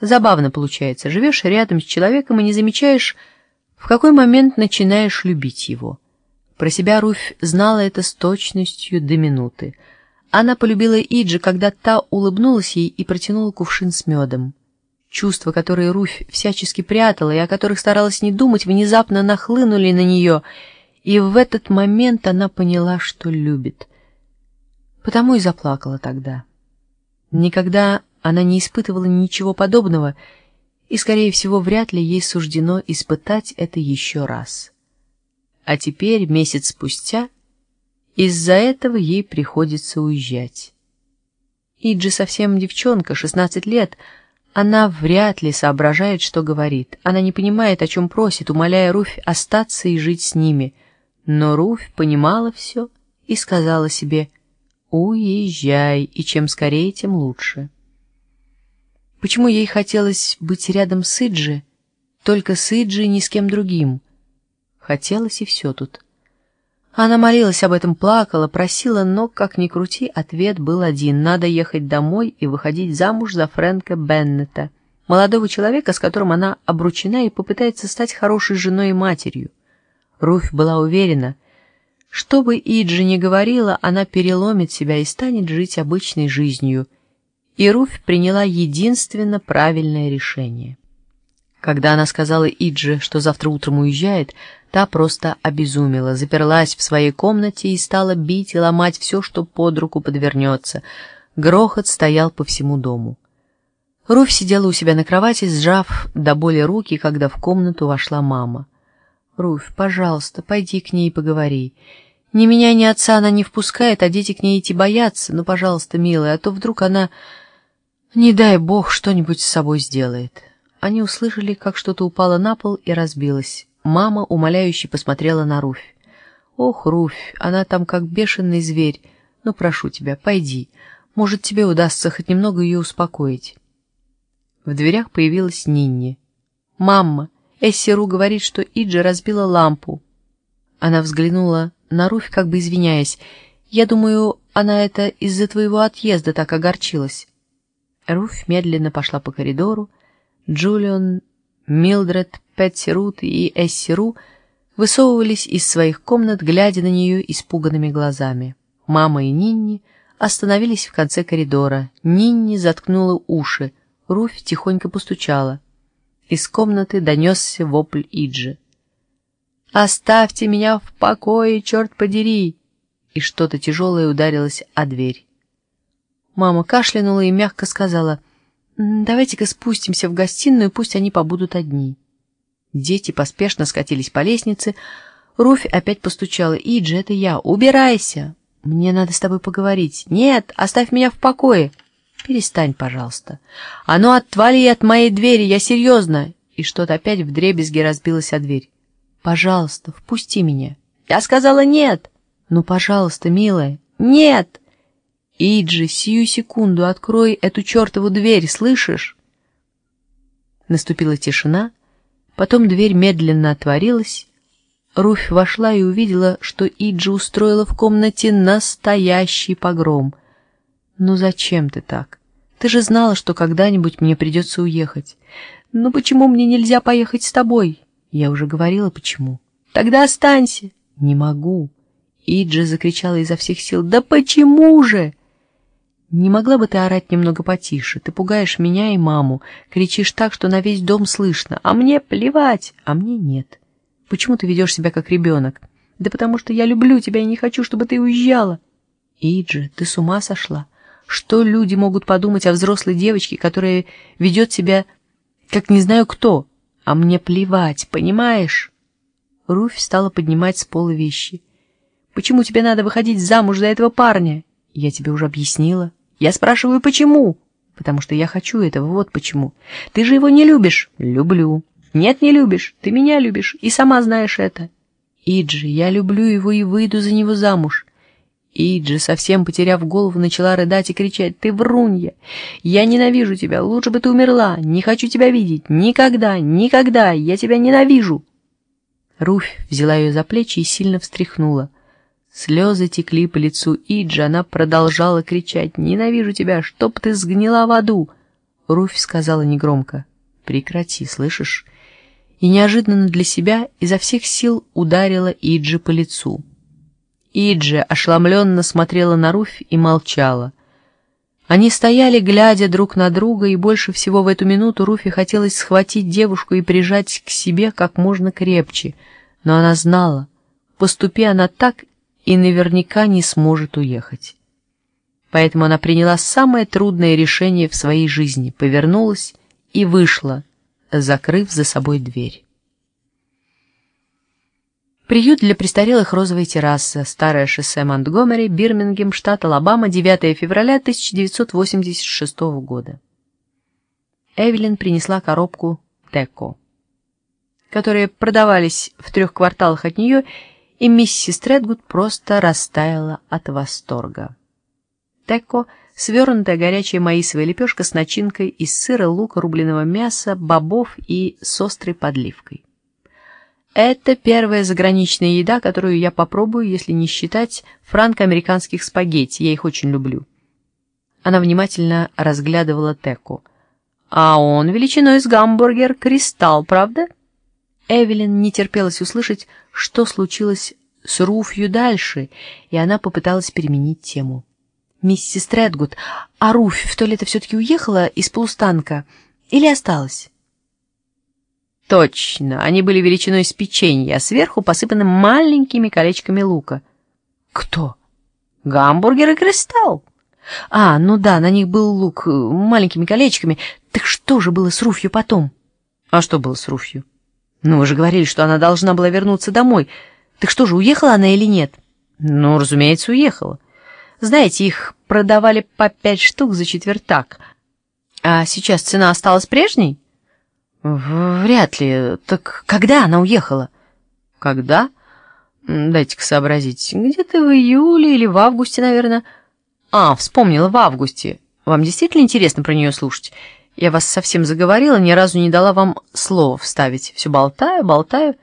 Забавно получается. Живешь рядом с человеком и не замечаешь, в какой момент начинаешь любить его. Про себя Руфь знала это с точностью до минуты. Она полюбила Иджи, когда та улыбнулась ей и протянула кувшин с медом. Чувства, которые Руфь всячески прятала и о которых старалась не думать, внезапно нахлынули на нее, и в этот момент она поняла, что любит. Потому и заплакала тогда. Никогда она не испытывала ничего подобного, и, скорее всего, вряд ли ей суждено испытать это еще раз. А теперь, месяц спустя, из-за этого ей приходится уезжать. Иджи совсем девчонка, 16 лет, она вряд ли соображает, что говорит. Она не понимает, о чем просит, умоляя Руфь остаться и жить с ними. Но Руфь понимала все и сказала себе «Уезжай, и чем скорее, тем лучше». Почему ей хотелось быть рядом с Иджи, только с Иджи и ни с кем другим? Хотелось и все тут. Она молилась об этом, плакала, просила, но, как ни крути, ответ был один. Надо ехать домой и выходить замуж за Фрэнка Беннета, молодого человека, с которым она обручена и попытается стать хорошей женой и матерью. Руфь была уверена, что бы Иджи ни говорила, она переломит себя и станет жить обычной жизнью — и Руфь приняла единственно правильное решение. Когда она сказала Идже, что завтра утром уезжает, та просто обезумела, заперлась в своей комнате и стала бить и ломать все, что под руку подвернется. Грохот стоял по всему дому. Руфь сидела у себя на кровати, сжав до боли руки, когда в комнату вошла мама. «Руфь, пожалуйста, пойди к ней и поговори. Ни меня, ни отца она не впускает, а дети к ней идти боятся. Ну, пожалуйста, милая, а то вдруг она...» Не дай бог что-нибудь с собой сделает. Они услышали, как что-то упало на пол и разбилось. Мама умоляюще посмотрела на Руфь. «Ох, Руфь, она там как бешеный зверь. Ну, прошу тебя, пойди. Может, тебе удастся хоть немного ее успокоить». В дверях появилась Нинни. «Мама, Эссеру говорит, что Иджи разбила лампу». Она взглянула на Руфь, как бы извиняясь. «Я думаю, она это из-за твоего отъезда так огорчилась». Руфь медленно пошла по коридору. Джулиан, Милдред, Пэтси Рут и Эсси Ру высовывались из своих комнат, глядя на нее испуганными глазами. Мама и Нинни остановились в конце коридора. Нинни заткнула уши. Руфь тихонько постучала. Из комнаты донесся вопль Иджи. «Оставьте меня в покое, черт подери!» И что-то тяжелое ударилось о дверь. Мама кашлянула и мягко сказала, «Давайте-ка спустимся в гостиную, пусть они побудут одни». Дети поспешно скатились по лестнице. Руфь опять постучала. «Иджи, это я. Убирайся! Мне надо с тобой поговорить. Нет, оставь меня в покое!» «Перестань, пожалуйста. А ну, отвали от моей двери, я серьезно!» И что-то опять вдребезги разбилось о дверь. «Пожалуйста, впусти меня». «Я сказала нет!» «Ну, пожалуйста, милая». «Нет!» «Иджи, сию секунду открой эту чертову дверь, слышишь?» Наступила тишина, потом дверь медленно отворилась. Руфь вошла и увидела, что Иджи устроила в комнате настоящий погром. «Ну зачем ты так? Ты же знала, что когда-нибудь мне придется уехать. Ну почему мне нельзя поехать с тобой?» Я уже говорила, почему. «Тогда останься!» «Не могу!» Иджи закричала изо всех сил. «Да почему же?» «Не могла бы ты орать немного потише? Ты пугаешь меня и маму, кричишь так, что на весь дом слышно, а мне плевать, а мне нет. Почему ты ведешь себя как ребенок? Да потому что я люблю тебя и не хочу, чтобы ты уезжала». «Иджи, ты с ума сошла? Что люди могут подумать о взрослой девочке, которая ведет себя, как не знаю кто? А мне плевать, понимаешь?» Руфь стала поднимать с пола вещи. «Почему тебе надо выходить замуж за этого парня?» «Я тебе уже объяснила». Я спрашиваю, почему? Потому что я хочу этого, вот почему. Ты же его не любишь? Люблю. Нет, не любишь. Ты меня любишь, и сама знаешь это. Иджи, я люблю его и выйду за него замуж. Иджи, совсем потеряв голову, начала рыдать и кричать. «Ты врунья! Я ненавижу тебя! Лучше бы ты умерла! Не хочу тебя видеть! Никогда! Никогда! Я тебя ненавижу!» Руфь взяла ее за плечи и сильно встряхнула. Слезы текли по лицу Иджи, она продолжала кричать «Ненавижу тебя, чтоб ты сгнила в аду!» Руфь сказала негромко. «Прекрати, слышишь?» И неожиданно для себя изо всех сил ударила Иджи по лицу. Иджи ошеломленно смотрела на Руфь и молчала. Они стояли, глядя друг на друга, и больше всего в эту минуту Руфи хотелось схватить девушку и прижать к себе как можно крепче, но она знала, поступи она так и наверняка не сможет уехать. Поэтому она приняла самое трудное решение в своей жизни, повернулась и вышла, закрыв за собой дверь. Приют для престарелых «Розовая терраса», старое шоссе Монтгомери, Бирмингем, штат Алабама, 9 февраля 1986 года. Эвелин принесла коробку «Теко», которые продавались в трех кварталах от нее, и миссис Тредгуд просто растаяла от восторга. «Теко» — свернутая горячая маисовая лепешка с начинкой из сыра, лука, рубленого мяса, бобов и с острой подливкой. Это первая заграничная еда, которую я попробую, если не считать франко-американских спагетти. Я их очень люблю. Она внимательно разглядывала Теку. А он величиной с гамбургер «Кристалл», правда? Эвелин не терпелась услышать, что случилось с Руфью дальше, и она попыталась переменить тему. «Миссис Тредгуд, а Руфь в то лето все-таки уехала из полустанка или осталась?» Точно, они были величиной с печенье, а сверху посыпаны маленькими колечками лука. Кто? Гамбургер и кристалл. А, ну да, на них был лук э, маленькими колечками. Так что же было с Руфью потом? А что было с Руфью? Ну, вы же говорили, что она должна была вернуться домой. Так что же, уехала она или нет? Ну, разумеется, уехала. Знаете, их продавали по пять штук за четвертак. А сейчас цена осталась прежней? Вряд ли. Так когда она уехала? Когда? Дайте-ка сообразить. Где-то в июле или в августе, наверное. А, вспомнила, в августе. Вам действительно интересно про нее слушать? Я вас совсем заговорила, ни разу не дала вам слова вставить. Все болтаю, болтаю.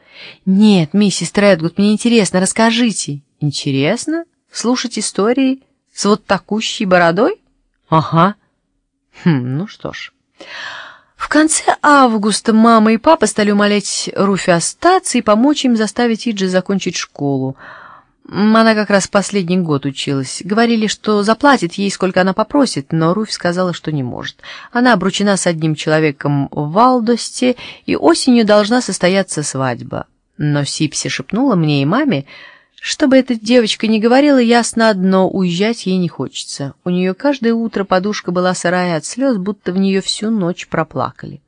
Нет, миссис Тредгуд, мне интересно, расскажите. Интересно? Слушать истории с вот такущей бородой? Ага. Хм, ну что ж... В конце августа мама и папа стали умолять Руфи остаться и помочь им заставить Иджи закончить школу. Она как раз последний год училась. Говорили, что заплатит ей, сколько она попросит, но Руфь сказала, что не может. Она обручена с одним человеком в Валдосте, и осенью должна состояться свадьба. Но Сипси шепнула мне и маме, чтобы эта девочка не говорила ясно одно, уезжать ей не хочется. У нее каждое утро подушка была сырая от слез, будто в нее всю ночь проплакали.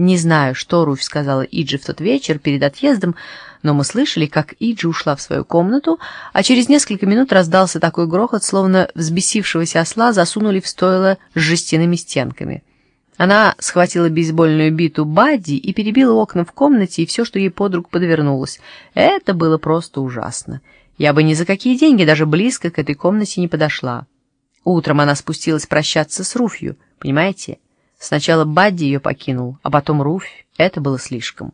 Не знаю, что Руфь сказала Иджи в тот вечер перед отъездом, но мы слышали, как Иджи ушла в свою комнату, а через несколько минут раздался такой грохот, словно взбесившегося осла засунули в стойло с жестяными стенками. Она схватила бейсбольную биту Бадди и перебила окна в комнате и все, что ей под руку подвернулось. Это было просто ужасно. Я бы ни за какие деньги даже близко к этой комнате не подошла. Утром она спустилась прощаться с Руфью, понимаете? Сначала Бадди ее покинул, а потом Руфь. Это было слишком.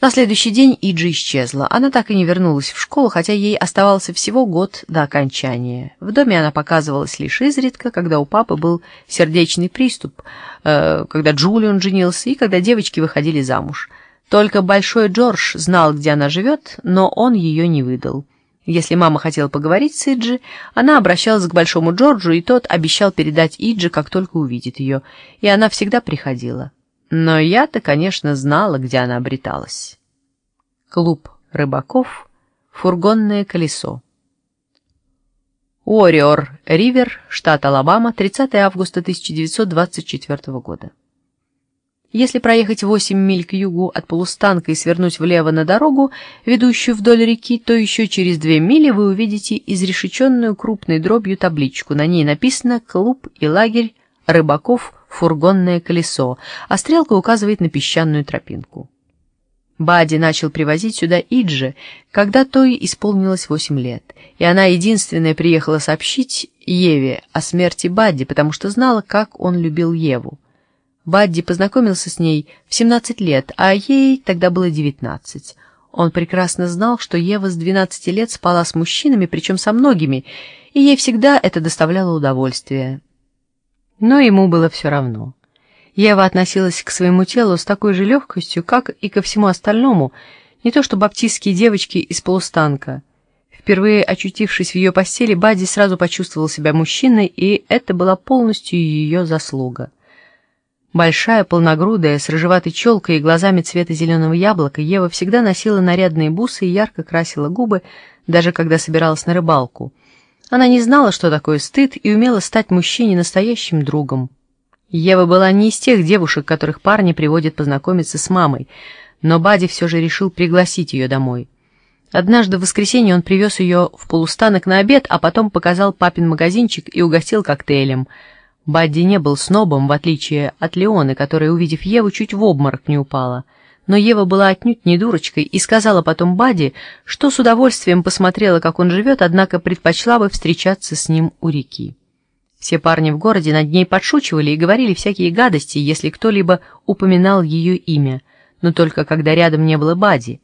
На следующий день Иджи исчезла. Она так и не вернулась в школу, хотя ей оставался всего год до окончания. В доме она показывалась лишь изредка, когда у папы был сердечный приступ, э, когда Джулиан женился и когда девочки выходили замуж. Только Большой Джордж знал, где она живет, но он ее не выдал. Если мама хотела поговорить с Иджи, она обращалась к Большому Джорджу, и тот обещал передать Иджи, как только увидит ее, и она всегда приходила. Но я-то, конечно, знала, где она обреталась. Клуб рыбаков, фургонное колесо. Уорриор Ривер, штат Алабама, 30 августа 1924 года. Если проехать 8 миль к югу от полустанка и свернуть влево на дорогу, ведущую вдоль реки, то еще через 2 мили вы увидите изрешеченную крупной дробью табличку. На ней написано «Клуб и лагерь рыбаков фургонное колесо», а стрелка указывает на песчаную тропинку. Бади начал привозить сюда Иджи, когда той исполнилось восемь лет, и она единственная приехала сообщить Еве о смерти Бадди, потому что знала, как он любил Еву. Бадди познакомился с ней в 17 лет, а ей тогда было 19. Он прекрасно знал, что Ева с 12 лет спала с мужчинами, причем со многими, и ей всегда это доставляло удовольствие. Но ему было все равно. Ева относилась к своему телу с такой же легкостью, как и ко всему остальному, не то что баптистские девочки из полустанка. Впервые очутившись в ее постели, Бадди сразу почувствовал себя мужчиной, и это была полностью ее заслуга. Большая, полногрудая, с рыжеватой челкой и глазами цвета зеленого яблока, Ева всегда носила нарядные бусы и ярко красила губы, даже когда собиралась на рыбалку. Она не знала, что такое стыд, и умела стать мужчине настоящим другом. Ева была не из тех девушек, которых парни приводят познакомиться с мамой, но Бади все же решил пригласить ее домой. Однажды в воскресенье он привез ее в полустанок на обед, а потом показал папин магазинчик и угостил коктейлем — Бадди не был снобом, в отличие от Леоны, которая, увидев Еву, чуть в обморок не упала. Но Ева была отнюдь не дурочкой и сказала потом Бадди, что с удовольствием посмотрела, как он живет, однако предпочла бы встречаться с ним у реки. Все парни в городе над ней подшучивали и говорили всякие гадости, если кто-либо упоминал ее имя, но только когда рядом не было Бадди.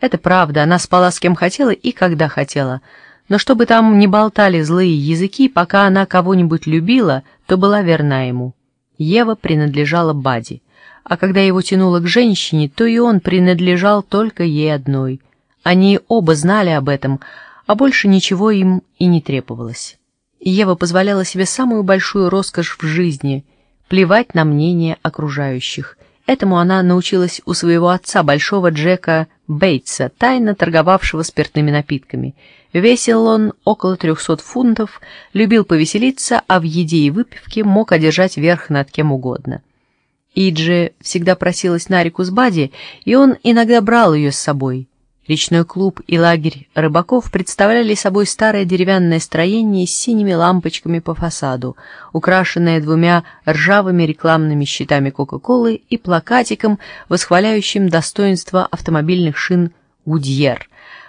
Это правда, она спала с кем хотела и когда хотела — но чтобы там не болтали злые языки, пока она кого-нибудь любила, то была верна ему. Ева принадлежала Бади, а когда его тянуло к женщине, то и он принадлежал только ей одной. Они оба знали об этом, а больше ничего им и не требовалось. Ева позволяла себе самую большую роскошь в жизни — плевать на мнение окружающих. Этому она научилась у своего отца, большого Джека Бейтса, тайно торговавшего спиртными напитками — Весил он около трехсот фунтов, любил повеселиться, а в еде и выпивке мог одержать верх над кем угодно. Иджи всегда просилась на реку с Бади, и он иногда брал ее с собой. Речной клуб и лагерь рыбаков представляли собой старое деревянное строение с синими лампочками по фасаду, украшенное двумя ржавыми рекламными щитами Кока-Колы и плакатиком, восхваляющим достоинство автомобильных шин «Гудьер»,